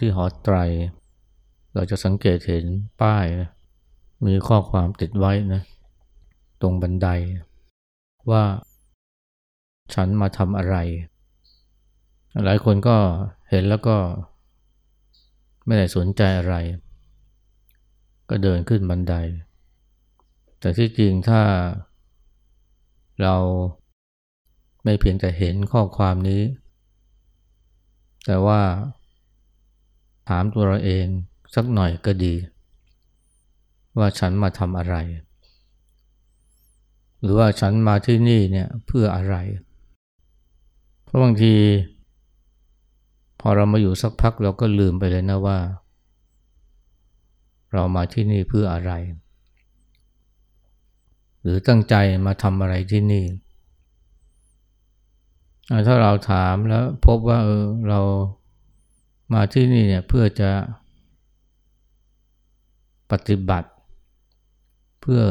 ที่หอไตร เราจะสังเกตเห็นป้ายมีข้อความติดไว้นะตรงบันได ว่า ฉันมาทำอะไร หลายคนก็เห็นแล้วก็ ไม่ได้สนใจอะไร ก็เดินขึ้นบันได แต่ที่จริงถ้าเราไม่เพียงแต่เห็นข้อความนี้ แต่ว่า ถามตัวเราเองสักหน่อยก็ดี ว่าฉันมาทำอะไร หรือว่าฉันมาที่นี่เนี่ยเพื่ออะไร เพราะบางที พอเรามาอยู่สักพักเราก็ลืมไปเลยนะว่า เรามาที่นี่เพื่ออะไร หรือตั้งใจมาทำอะไรที่นี่ ถ้าเราถามแล้วพบว่าเออเรา มาที่นี่เนี่ยเพื่อจะปฏิบัติ เพื่อ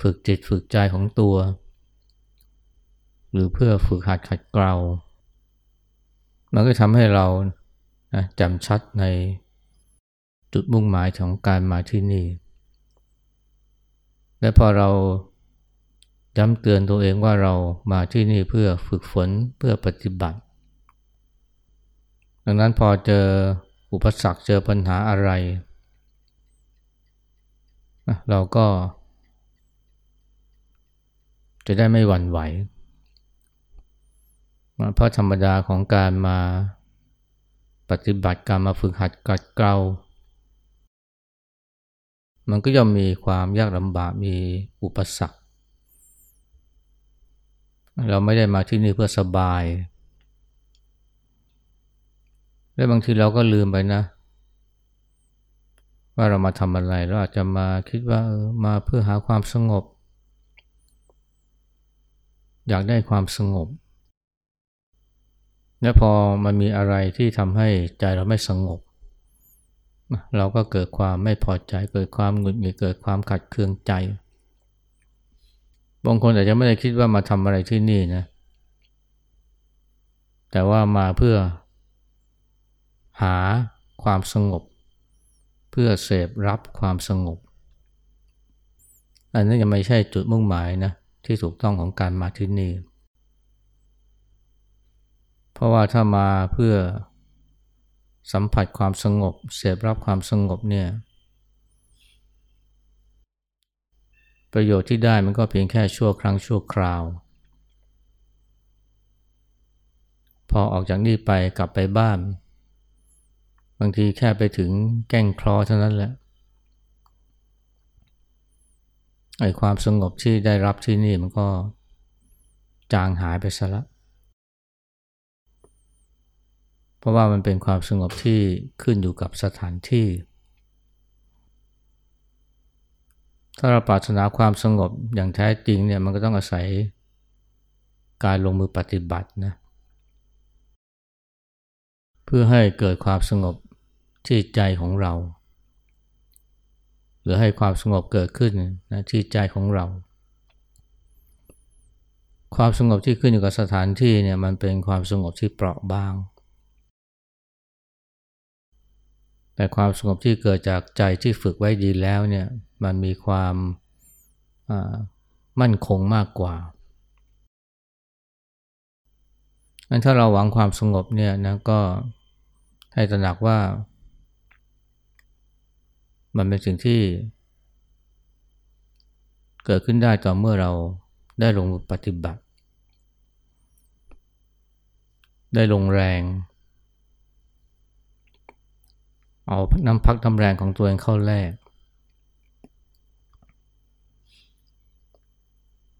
ฝึกจิตฝึกใจของตัว หรือเพื่อฝึกหัดขัดเกลา มันก็ทำให้เรานะจำชัดในจุดมุ่งหมายของการมาที่นี่ และพอเราย้ำเตือนตัวเองว่าเรามาที่นี่เพื่อฝึกฝนเพื่อปฏิบัติ ดังนั้นพอเจออุปสรรคเจอปัญหาอะไร เราก็ จะได้ไม่หวั่นไหว เพราะธรรมดาของการมาปฏิบัติการมาฝึกหัดกัดเกลามันก็ย่อมมีความยากลำบากมีอุปสรรค เราไม่ได้มาที่นี่เพื่อสบาย และบางทีเราก็ลืมไปนะ ว่าเรามาทำอะไร เราอาจจะมาคิดว่าออมาเพื่อหาความสงบ อยากได้ความสงบ และพอมันมีอะไรที่ทำให้ใจเราไม่สงบ เราก็เกิดความไม่พอใจ เกิดความหงุดหงิดเกิดความขัดเคืองใจ บางคนอาจจะไม่ได้คิดว่ามาทำอะไรที่นี่นะแต่ว่ามาเพื่อ หาความสงบ เพื่อเสพรับความสงบ อันนั้นยังไม่ใช่จุดมุ่งหมายนะที่ถูกต้องของการมาที่นี่ เพราะว่าถ้ามาเพื่อสัมผัสความสงบ เสพรับความสงบเนี่ยประโยชน์ที่ได้มันก็เพียงแค่ชั่วครั้งชั่วคราว พอออกจากนี่ไปกลับไปบ้าน บางทีแค่ไปถึงแก้งคลอเท่านั้นแหละไอ้ความสงบที่ได้รับที่นี่มันก็จางหายไปซะละเพราะว่ามันเป็นความสงบที่ขึ้นอยู่กับสถานที่ ถ้าเราปรารถนาความสงบอย่างแท้จริงเนี่ยมันก็ต้องอาศัยการลงมือปฏิบัตินะเพื่อให้เกิดความสงบ ที่ใจของเรา หรือให้ความสงบเกิดขึ้นนะที่ใจของเรา ความสงบที่ขึ้นอยู่กับสถานที่เนี่ยมันเป็นความสงบที่เปราะบาง แต่ความสงบที่เกิดจากใจที่ฝึกไว้ดีแล้วเนี่ยมันมีความมั่นคงมากกว่าันถ้าเราหวังความสงบเนี่ยนะก็ให้ตระหนักว่า มันเป็นสิ่งที่ เกิดขึ้นได้ต่อเมื่อเราได้ลงปฏิบัติ ได้ลงแรง เอาน้ำพักน้ำแรงของตัวเองเข้าแลก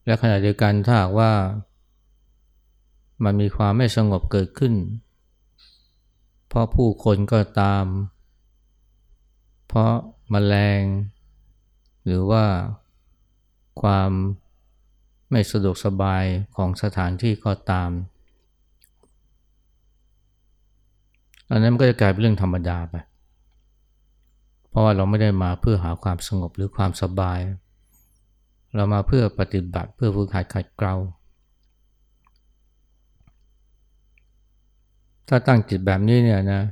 และขณะเดียวกันถ้าหากว่า มันมีความไม่สงบเกิดขึ้น เพราะผู้คนก็ตาม เพราะ มแมลง หรือว่าความไม่สะดวกสบายของสถานที่ก็ตาม อันนั้นมันก็จะกลายเป็นเรื่องธรรมดาไป เพราะว่าเราไม่ได้มาเพื่อหาความสงบหรือความสบาย เรามาเพื่อปฏิบัติเพื่อฝึกหัดขัดเกลาถ้าตั้งจิตแบบนี้เนี่ยนะ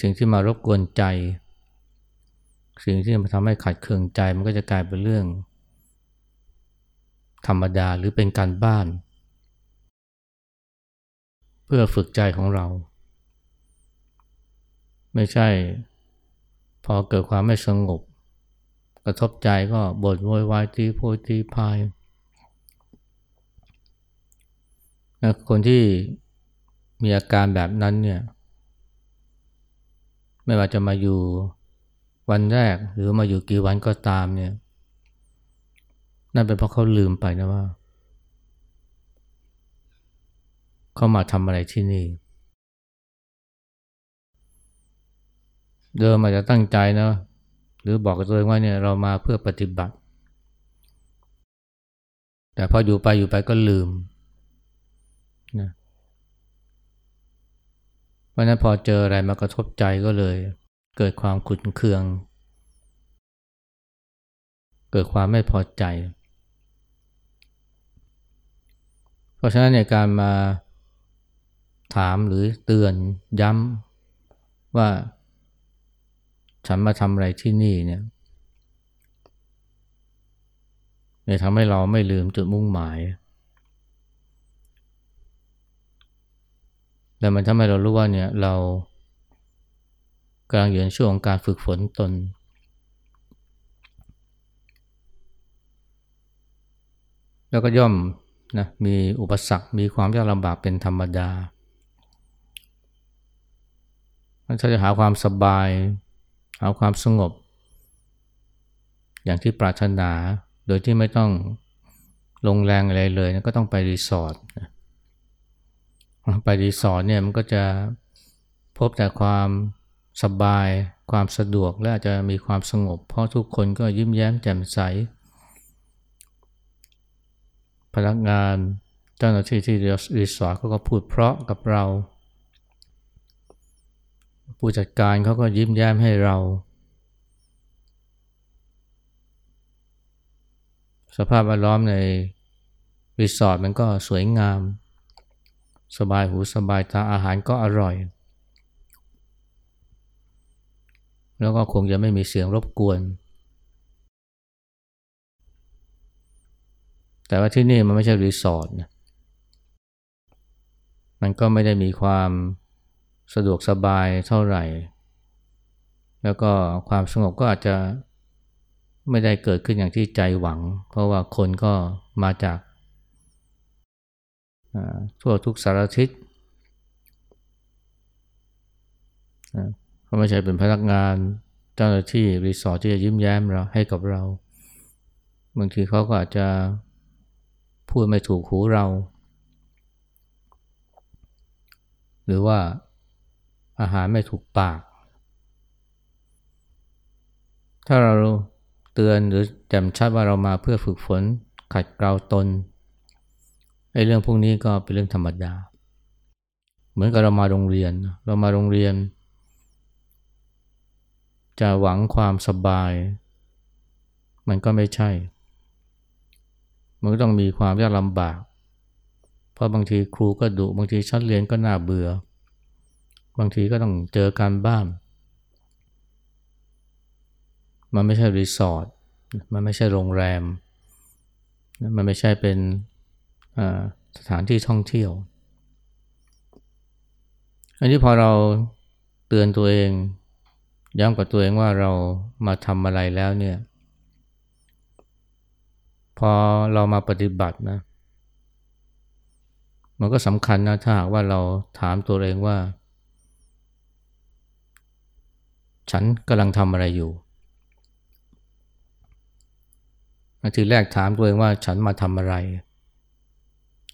สิ่งที่มารบกวนใจ สิ่งที่มาทำให้ขัดเคืองใจมันก็จะกลายเป็นเรื่อง ธรรมดาหรือเป็นการบ้าน เพื่อฝึกใจของเรา ไม่ใช่ พอเกิดความไม่สงบ กระทบใจก็บ่นโวยวายตีโพยตีพายคนที่มีอาการแบบนั้นเนี่ย ไม่ว่าจะมาอยู่วันแรกหรือมาอยู่กี่วันก็ตามเนี่ย นั่นเป็นเพราะเขาลืมไปนะว่า เขามาทำอะไรที่นี่ เดิมอาจจะตั้งใจนะ หรือบอกกับตัวเองว่าเนี่ยเรามาเพื่อปฏิบัติ แต่พออยู่ไปอยู่ไปก็ลืมนะ ราะนั้นพอเจออะไรมากระทบใจก็เลย เกิดความขุนเคือง เกิดความไม่พอใจ เพราะฉะนั้นในการมาถามหรือเตือนย้ำว่าฉันมาทำอะไรที่นี่เนี่ยจะทำให้เราไม่ลืมจุดมุ่งหมาย และมันทำให้เรารู้ว่าเนี่ยเรากำลังอยู่ในช่วงของการฝึกฝนตน แล้วก็ย่อมนะมีอุปสรรค มีความยากลำบากเป็นธรรมดาถ้าจะหาความสบาย หาความสงบ อย่างที่ปรารถนา โดยที่ไม่ต้องลงแรงอะไรเลยก็ต้องไปรีสอร์ท ไปรีสอร์ทเนี่ยมันก็จะพบแต่ความสบาย ความสะดวกและอาจจะมีความสงบ เพราะทุกคนก็ยิ้มแย้มแจ่มใส พนักงานเจ้าหน้าที่ที่รีสอร์ทเขาก็พูดเพราะกับเรา ผู้จัดการเขาก็ยิ้มแย้มให้เรา สภาพแวดล้อมในรีสอร์ทมันก็สวยงาม สบายหูสบายตาอาหารก็อร่อย แล้วก็คงจะไม่มีเสียงรบกวน แต่ว่าที่นี่มันไม่ใช่รีสอร์ทนะมันก็ไม่ได้มีความสะดวกสบายเท่าไหร่ แล้วก็ความสงบก็อาจจะไม่ได้เกิดขึ้นอย่างที่ใจหวัง เพราะว่าคนก็มาจาก ทั่วทุกสารทิศเขาไม่ใช่เป็นพนักงานเจ้าหน้าที่รีสอร์ทที่จะยิ้มแย้มเราให้กับเราบางทีเขาก็อาจจะพูดไม่ถูกหูเรา หรือว่าอาหารไม่ถูกปาก ถ้าเราเตือนหรือแจ่มชัดว่าเรามาเพื่อฝึกฝนขัดเกลาตน ไอ้เรื่องพวกนี้ก็เป็นเรื่องธรรมดา เหมือนกับเรามาโรงเรียน เรามาโรงเรียน จะหวังความสบาย มันก็ไม่ใช่ มันก็ต้องมีความยากลำบาก เพราะบางทีครูก็ดุบางทีชั้นเรียนก็น่าเบื่อ บางทีก็ต้องเจอการบ้าน มันไม่ใช่รีสอร์ทมันไม่ใช่โรงแรม มันไม่ใช่เป็น สถานที่ท่องเที่ยว อันนี้พอเราเตือนตัวเองย้ำกับตัวเองว่าเรามาทำอะไรแล้วเนี่ย พอเรามาปฏิบัตินะ มันก็สำคัญนะถ้าหากว่าเราถามตัวเองว่า ฉันกำลังทำอะไรอยู่ทีแรกถามตัวเองว่าฉันมาทำอะไร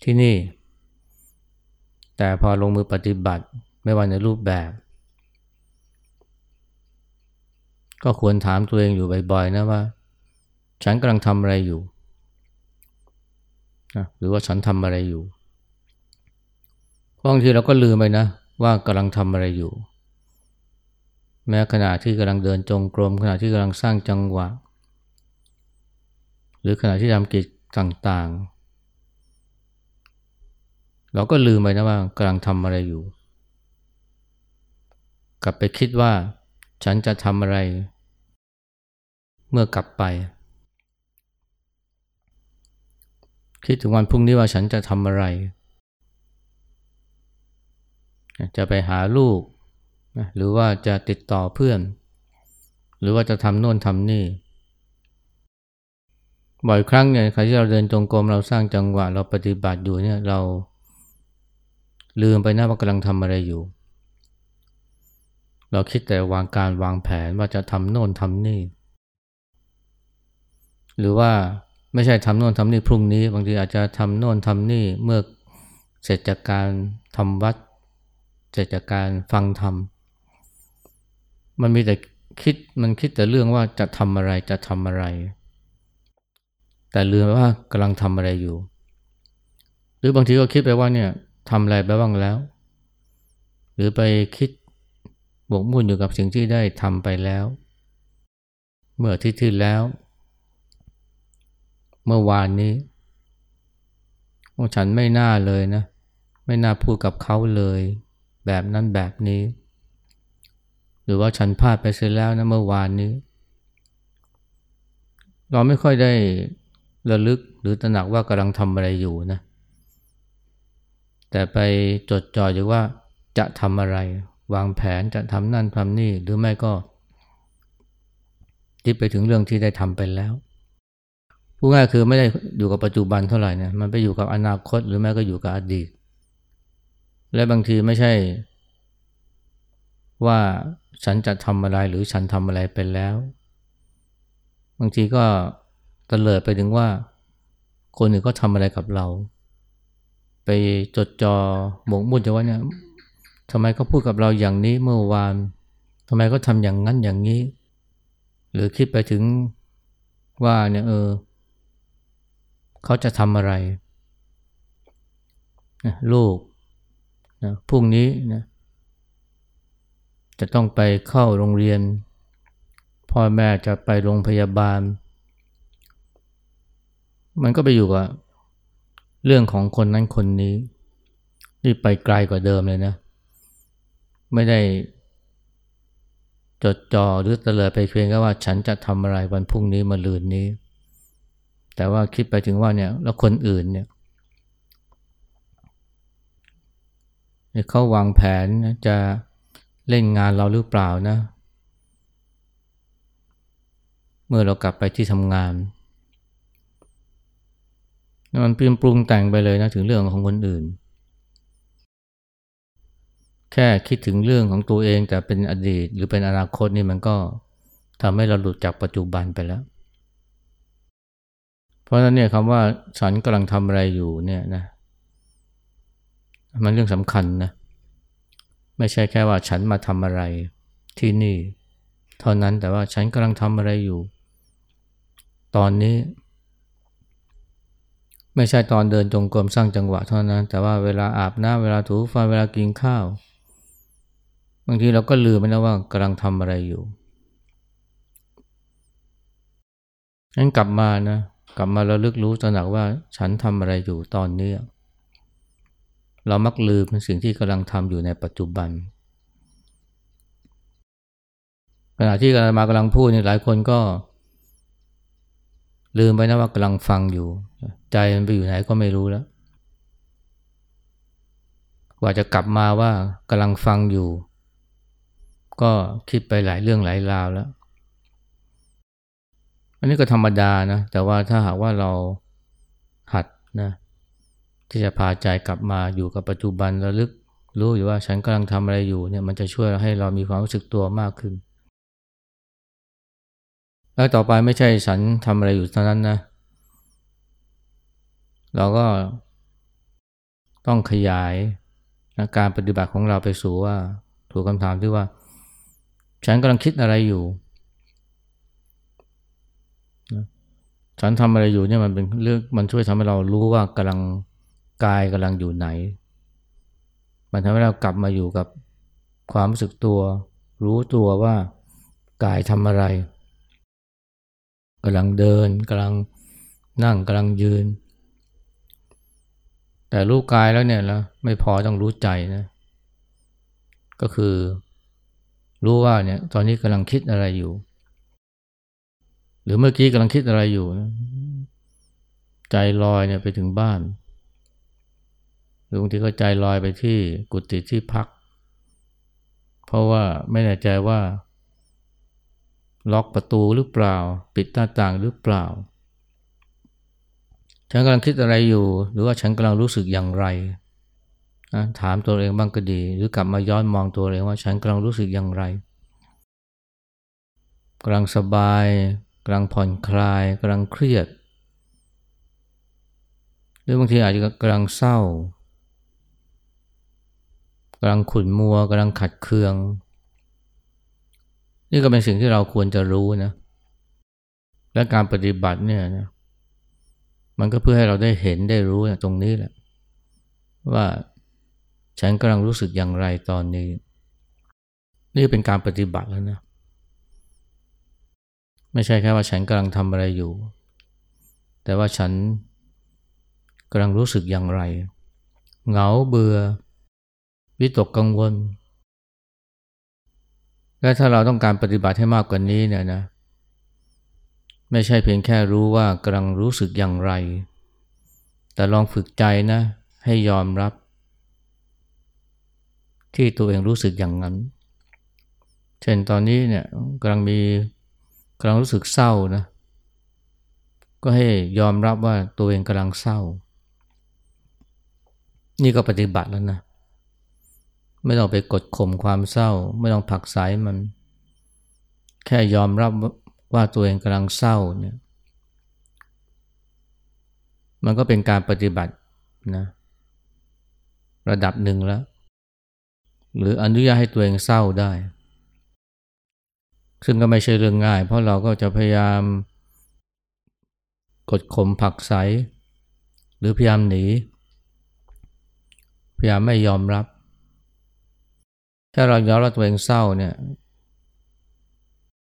ที่นี่ แต่พอลงมือปฏิบัติไม่ว่าในรูปแบบ ก็ควรถามตัวเองอยู่บ่อยๆนะว่า ฉันกำลังทำอะไรอยู่นะหรือว่าฉันทำอะไรอยู่บางทีเราก็ลืมไปนะ ว่ากำลังทำอะไรอยู่ แม้ขณะที่กำลังเดินจงกรมขณะที่กำลังสร้างจังหวะ หรือขณะที่ทำกิจต่างๆ เราก็ลืมไปนะว่ากำลังทำอะไรอยู่ กลับไปคิดว่า ฉันจะทำอะไร เมื่อกลับไป คิดถึงวันพรุ่งนี้ว่าฉันจะทำอะไร จะไปหาลูก หรือว่าจะติดต่อเพื่อน หรือว่าจะทำโน่นทำนี่บ่อยครั้งเนี่ยใครที่เราเดินจงกรมเราสร้างจังหวะเราปฏิบัติอยู่เนี่ยเรา ลืมไปนะว่ากำลังทำอะไรอยู่ เราคิดแต่วางการวางแผนว่าจะทำโน่นทำนี่ หรือว่าไม่ใช่ทำโน่นทำนี่พรุ่งนี้ บางทีอาจจะทำโน่นทำนี่เมื่อเสร็จจากการทำวัด เสร็จจากการฟังธรรมมันมีแต่คิดมันคิดแต่เรื่องว่าจะทำอะไรจะทำอะไร แต่ลืมไปว่ากำลังทำอะไรอยู่ หรือบางทีก็คิดไปว่าเนี่ย ทำอะไรไปบ้างแล้ว หรือไปคิดบกมุ่นอยู่กับสิ่งที่ได้ทำไปแล้ว เมื่อที่ที่แล้ว เมื่อวานนี้โอ้ฉันไม่น่าเลยนะ ไม่น่าพูดกับเขาเลย แบบนั้นแบบนี้ หรือว่าฉันพลาดไปเสียแล้วนะเมื่อวานนี้ เราไม่ค่อยได้ระลึกหรือตระหนักว่ากำลังทำอะไรอยู่นะเแต่ไปจดจ่ออยู่ว่าจะทำอะไร วางแผนจะทำนั่นทำนี่ หรือไม่ก็คิดไปถึงเรื่องที่ได้ทำไปแล้วพูดง่ายคือไม่ได้อยู่กับปัจจุบันเท่าไหร่นะมันไปอยู่กับอนาคตหรือแม้ก็อยู่กับอดีต และบางทีไม่ใช่ ว่าฉันจะทำอะไรหรือฉันทำอะไรไปแล้ว บางทีก็ตะเลิดไปถึงว่า คนอื่นก็ทำอะไรกับเรา ไปจดจอ่อหมกมุ่นจะว่าเนี่ยทำไมเขาพูดกับเราอย่างนี้เมื่อวานทำไมเขาทำอย่างนั้นอย่างนี้ หรือคิดไปถึงว่าเนี่ยเออเขาจะทำอะไรนะลูกนะพรุ่งนี้นะจะต้องไปเข้าโรงเรียน พ่อแม่จะไปโรงพยาบาล มันก็ไปอยู่กับ เรื่องของคนนั้นคนนี้นี่ไปไกลกว่าเดิมเลยนะ ไม่ได้จดจ่อหรือเตลิดไปเพียงแค่ว่าฉันจะทำอะไรวันพรุ่งนี้มาลืนนี้ แต่ว่าคิดไปถึงว่าเนี่ยแล้วคนอื่นเนี่ยเขาวางแผนจะเล่นงานเราหรือเปล่านะ เมื่อเรากลับไปที่ทำงาน มันเปลี่ยนปรุงแต่งไปเลยนะถึงเรื่องของคนอื่น แค่คิดถึงเรื่องของตัวเองแต่เป็นอดีตหรือเป็นอนาคตนี่มันก็ทำให้เราหลุดจากปัจจุบันไปแล้ว เพราะฉะนั้นเนี่ยคำว่าฉันกำลังทำอะไรอยู่เนี่ยนะมันเรื่องสำคัญนะไม่ใช่แค่ว่าฉันมาทำอะไรที่นี่ เท่านั้นแต่ว่าฉันกำลังทำอะไรอยู่ ตอนนี้ ไม่ใช่ตอนเดินจงกรมสร้างจังหวะเท่านั้น แต่ว่าเวลาอาบน้ำเวลาถูฟันเวลากินข้าว บางทีเราก็ลืมไปแล้วว่ากำลังทำอะไรอยู่งั้นกลับมานะกลับมาเราลึกรู้ตระหนักว่าฉันทำอะไรอยู่ตอนนี้ เรามักลืมสิ่งที่กำลังทำอยู่ในปัจจุบัน ขณะที่กำลังมากำลังพูดนี่หลายคนก็ ลืมไปนะว่ากำลังฟังอยู่ ใจมันไปอยู่ไหนก็ไม่รู้แล้วกว่าจะกลับมาว่ากำลังฟังอยู่ ก็คิดไปหลายเรื่องหลายราวแล้ว อันนี้ก็ธรรมดานะ แต่ว่าถ้าหากว่าเราหัดนะที่จะพาใจกลับมาอยู่กับปัจจุบันระลึกรู้อยู่ว่าฉันกำลังทำอะไรอยู่เนี่ยมันจะช่วยให้เรามีความรู้สึกตัวมากขึ้น แล้วต่อไปไม่ใช่ฉันทำอะไรอยู่เท่านั้นนะ เราก็ต้องขยายนะการปฏิบัติของเราไปสู่ว่า ถูกคำถามที่ว่า ฉันกำลังคิดอะไรอยู่ฉันทำอะไรอยู่เนี่ยมันเป็นเรื่องมันช่วยทำให้เรารู้ว่ากำลังกายกำลังอยู่ไหน มันทำให้เรากลับมาอยู่กับความรู้สึกตัว รู้ตัวว่ากายทำอะไร กำลังเดินกำลังนั่งกำลังยืน แต่รู้กายแล้วเนี่ยแล้วไม่พอต้องรู้ใจนะก็คือรู้ว่าเนี่ยตอนนี้กำลังคิดอะไรอยู่ หรือเมื่อกี้กำลังคิดอะไรอยู่นะใจลอยเนี่ยไปถึงบ้านหรือบางทีก็ใจลอยไปที่กุฏิที่พัก เพราะว่าไม่แน่ใจว่า ล็อกประตูหรือเปล่า ปิดหน้าต่างหรือเปล่า ฉันกำลังคิดอะไรอยู่ หรือว่าฉันกำลังรู้สึกอย่างไรถามตัวเองบ้างก็ดี หรือกลับมาย้อนมองตัวเองว่าฉันกำลังรู้สึกอย่างไรกำลังสบายกำลังผ่อนคลายกำลังเครียด หรือบางทีอาจจะกำลังเศร้ากำลังขุ่นมัวกำลังขัดเคือง นี่ก็เป็นสิ่งที่เราควรจะรู้นะ และการปฏิบัติเนี่ยนะมันก็เพื่อให้เราได้เห็นได้รู้นะตรงนี้แหละ ว่าฉันกำลังรู้สึกอย่างไรตอนนี้ นี่เป็นการปฏิบัติแล้วนะไม่ใช่แค่ว่าฉันกำลังทำอะไรอยู่ แต่ว่าฉันกำลังรู้สึกอย่างไร เหงาเบื่อ วิตกกังวล และถ้าเราต้องการปฏิบัติให้มากกว่านี้เนี่ยนะ ไม่ใช่เพียงแค่รู้ว่ากำลังรู้สึกอย่างไร แต่ลองฝึกใจนะ ให้ยอมรับ ที่ตัวเองรู้สึกอย่างนั้น เช่นตอนนี้เนี่ยกำลังมีกำลังรู้สึกเศร้านะ ก็ให้ยอมรับว่าตัวเองกำลังเศร้า นี่ก็ปฏิบัติแล้วนะ ไม่ต้องไปกดข่มความเศร้า ไม่ต้องผักสายมัน แค่ยอมรับว่าตัวเองกำลังเศร้าเนี่ยมันก็เป็นการปฏิบัตินะระดับหนึ่งแล้ว หรืออนุญาตให้ตัวเองเศร้าได้ ซึ่งก็ไม่ใช่เรื่องง่าย เพราะเราก็จะพยายาม กดข่มผักใส หรือพยายามหนี พยายามไม่ยอมรับ ถ้าเรายอมรับตัวเองเศร้าเนี่ย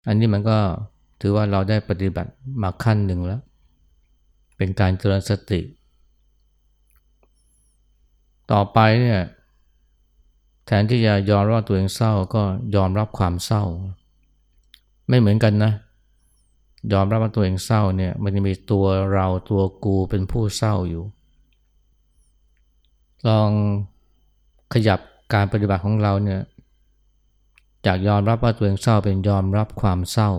อันนี้มันก็ถือว่าเราได้ปฏิบัติมาขั้นหนึ่งแล้ว เป็นการเจริญสติ ต่อไปเนี่ย แทนที่จะยอมรับตัวเองเศร้าก็ยอมรับความเศร้า ไม่เหมือนกันนะ ยอมรับว่าตัวเองเศร้าเนี่ย มันจะมีตัวเราตัวกูเป็นผู้เศร้าอยู่ ลองขยับ การปฏิบัติของเราเนี่ยจากยอมรับว่าตัวเองเศร้าเป็นยอมรับความเศร้า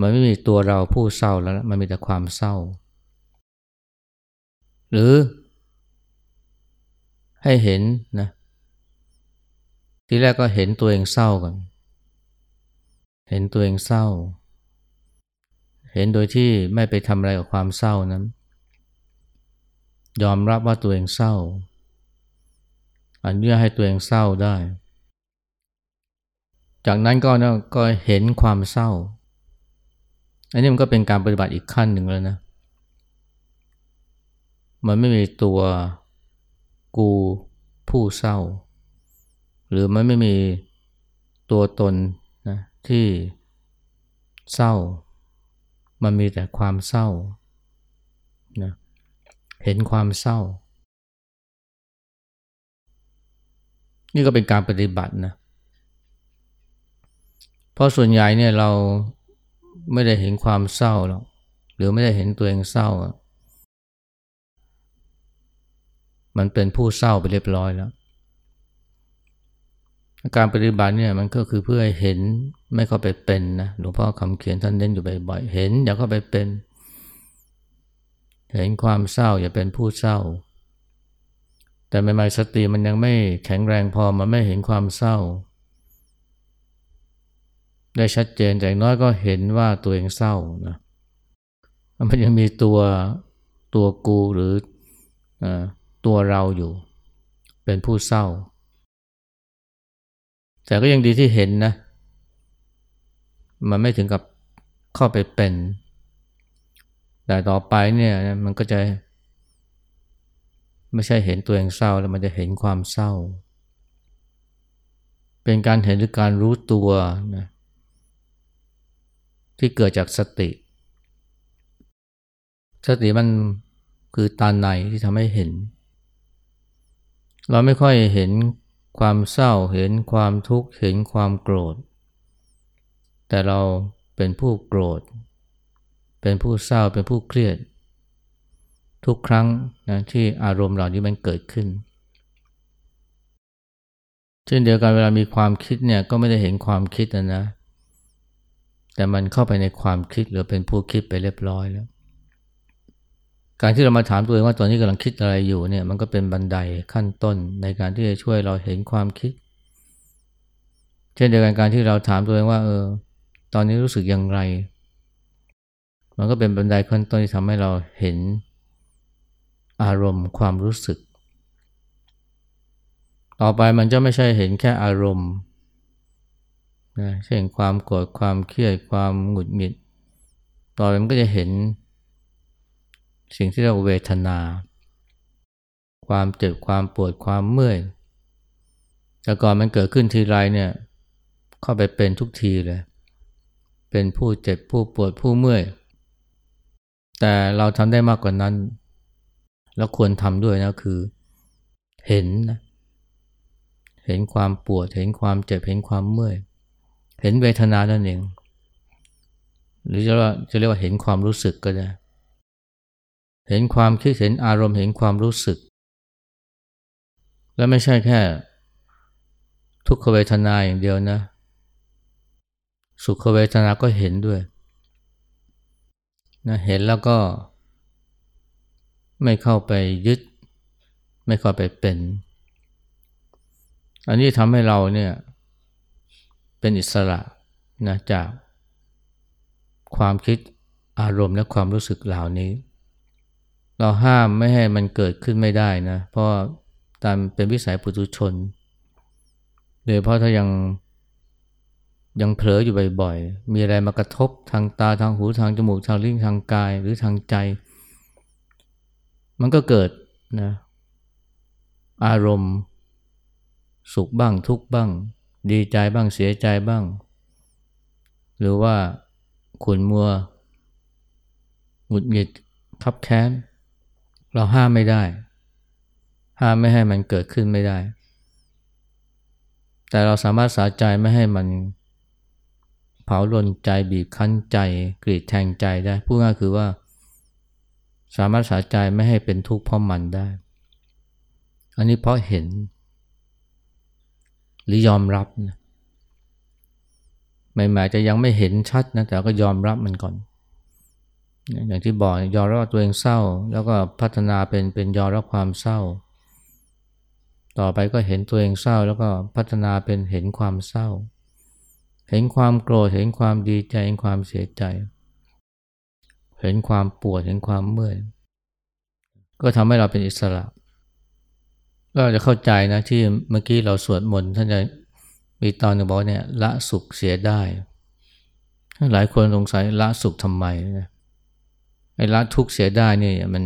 มันไม่มีตัวเราผู้เศร้าแล้วมันมีแต่ความเศร้า หรือ ให้เห็นนะทีแรกก็เห็นตัวเองเศร้าก่อน เห็นตัวเองเศร้า เห็นโดยที่ไม่ไปทำอะไรกับความเศร้านั้น ยอมรับว่าตัวเองเศร้า อนุญาตให้ตัวเองเศร้าได้ จากนั้นก็นะก็เห็นความเศร้า อันนี้มันก็เป็นการปฏิบัติอีกขั้นหนึ่งแล้วนะ มันไม่มีตัวกูผู้เศร้า หรือมันไม่มีตัวตนนะที่เศร้า มันมีแต่ความเศร้านะเห็นความเศร้า นี่ก็เป็นการปฏิบัตินะ เพราะส่วนใหญ่เนี่ยเราไม่ได้เห็นความเศร้าหรอก หรือไม่ได้เห็นตัวเองเศร้า มันเป็นผู้เศร้าไปเรียบร้อยแล้ว การปฏิบัติเนี่ยมันก็คือเพื่อเห็นไม่เข้าไปเป็นนะหลวงพ่อคำเขียนท่านเน้นอยู่บ่อยๆ เห็นอย่าเข้าไปเป็น เห็นความเศร้าอย่าเป็นผู้เศร้า แต่ใหม่ๆสติมันยังไม่แข็งแรงพอมันไม่เห็นความเศร้า ได้ชัดเจนแต่น้อยก็เห็นว่าตัวเองเศร้านะมันยังมีตัวตัวกูหรืออตัวเราอยู่ เป็นผู้เศร้า แต่ก็ยังดีที่เห็นนะ มันไม่ถึงกับเข้าไปเป็น แต่ต่อไปเนี่ยมันก็จะ ไม่ใช่เห็นตัวเองเศร้าแล้วมันจะเห็นความเศร้า เป็นการเห็นหรือการรู้ตัวนะที่เกิดจากสติ สติมันคือตาในที่ทำให้เห็น เราไม่ค่อยเห็นความเศร้าเห็นความทุกข์เห็นความโกรธ แต่เราเป็นผู้โกรธ เป็นผู้เศร้าเป็นผู้เครียด ทุกครั้งนะที่อารมณ์เหล่านี้มันเกิดขึ้น เช่นเดียวกันเวลามีความคิดเนี่ยก็ไม่ได้เห็นความคิดนะนะ แต่มันเข้าไปในความคิดหรือเป็นผู้คิดไปเรียบร้อยแล้ว การที่เรามาถามตัวเองว่าตอนนี้กำลังคิดอะไรอยู่เนี่ยมันก็เป็นบันไดขั้นต้นในการที่จะช่วยเราเห็นความคิด เช่นเดียวกันการที่เราถามตัวเองว่าเออตอนนี้รู้สึกอย่างไร มันก็เป็นบันไดขั้นต้นที่ทำให้เราเห็น อารมณ์ความรู้สึก ต่อไปมันจะไม่ใช่เห็นแค่อารมณ์นะเช่นความโกรธความเครียดความหงุดหงิด ต่อไปมันก็จะเห็น สิ่งที่เราเวทนา ความเจ็บความปวดความเมื่อยแต่ก่อนมันเกิดขึ้นทีไรเนี่ยเข้าไปเป็นทุกทีเลย เป็นผู้เจ็บผู้ปวดผู้เมื่อย แต่เราทำได้มากกว่านั้น แล้วควรทำด้วยนะคือ เห็นนะเห็นความปวด เห็นความเจ็บ เห็นความเมื่อย เห็นเวทนานั่นเอง หรือจะว่าจะเรียกว่าเห็นความรู้สึกก็ได้ เห็นความคิด เห็นอารมณ์ เห็นความรู้สึก และไม่ใช่แค่ ทุกขเวทนาอย่างเดียวนะ สุขเวทนาก็เห็นด้วยนะเห็นแล้วก็ ไม่เข้าไปยึด ไม่เข้าไปเป็น อันนี้ทำให้เราเนี่ยเป็นอิสระนะจากความคิดอารมณ์และความรู้สึกเหล่านี้ เราห้ามไม่ให้มันเกิดขึ้นไม่ได้นะ เพราะตามเป็นวิสัยปุถุชน โดยเพราะถ้ายังยังเผลออยู่บ่อยๆ มีอะไรมากระทบทางตาทางหูทางจมูกทางลิ้นทางกายหรือทางใจ มันก็เกิดนะอารมณ์ สุขบ้างทุกบ้าง ดีใจบ้างเสียใจบ้าง หรือว่าขุนมัวหงุดหงิดทับแค้น เราห้ามไม่ได้ ห้ามไม่ให้มันเกิดขึ้นไม่ได้ แต่เราสามารถสาใจไม่ให้มันเผาลนใจบีบคั้นใจ กรีดแทงใจได้พูดง่ายคือว่า สามารถสาใจไม่ให้เป็นทุกข์เพราะมันได้ อันนี้เพราะเห็น หรือยอมรับนะใหม่ๆจะยังไม่เห็นชัดนะแต่ก็ยอมรับมันก่อน อย่างที่บอกยอมรับว่าตัวเองเศร้า แล้วก็พัฒนาเป็นเป็นยอมรับความเศร้า ต่อไปก็เห็นตัวเองเศร้า แล้วก็พัฒนาเป็นเห็นความเศร้า เห็นความโกรธเห็นความดีใจเห็นความเสียใจเเห็นความปวดเห็นความเมื่อยก็ทำให้เราเป็นอิสระก็จะเข้าใจนะที่เมื่อกี้เราสวดมนต์ท่านจะมีตอนหนึ่งบอกเนี่ยละสุขเสียได้ หลายคนสงสัยละสุขทำไมนะไอ้ละทุกข์เสียได้เนี่ยมัน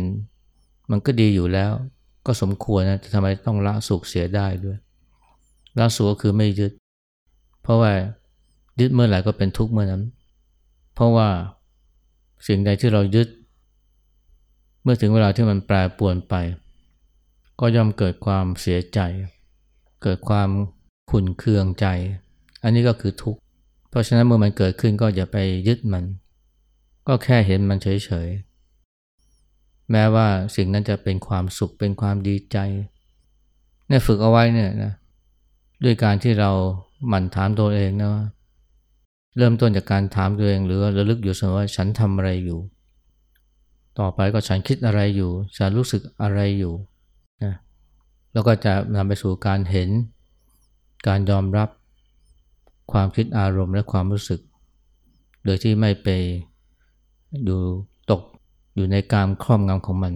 มันก็ดีอยู่แล้ว ก็สมควรนะแต่ทำไมต้องละสุขเสียได้ด้วย ละสุขก็คือไม่ยึด เพราะว่ายึดเมื่อไหร่ก็เป็นทุกข์เมื่อนั้น เพราะว่า สิ่งใดที่เรายึด เมื่อถึงเวลาที่มันแปรปรวนไป ก็ย่อมเกิดความเสียใจ เกิดความขุ่นเคืองใจ อันนี้ก็คือทุกข์ เพราะฉะนั้นเมื่อมันเกิดขึ้นก็อย่าไปยึดมัน ก็แค่เห็นมันเฉยๆ แม้ว่าสิ่งนั้นจะเป็นความสุขเป็นความดีใจเนี่ยฝึกเอาไว้เนี่ยนะด้วยการที่เราหมั่นถามตัวเองนะว่า เริ่มต้นจากการถามตัวเองหรือระลึกอยู่เสมอว่าฉันทำอะไรอยู่ ต่อไปก็ฉันคิดอะไรอยู่ ฉันรู้สึกอะไรอยู่นะแล้วก็จะนำไปสู่การเห็น การยอมรับความคิดอารมณ์และความรู้สึก โดยที่ไม่ไปอยู่ตกอยู่ในการครอบงำของมัน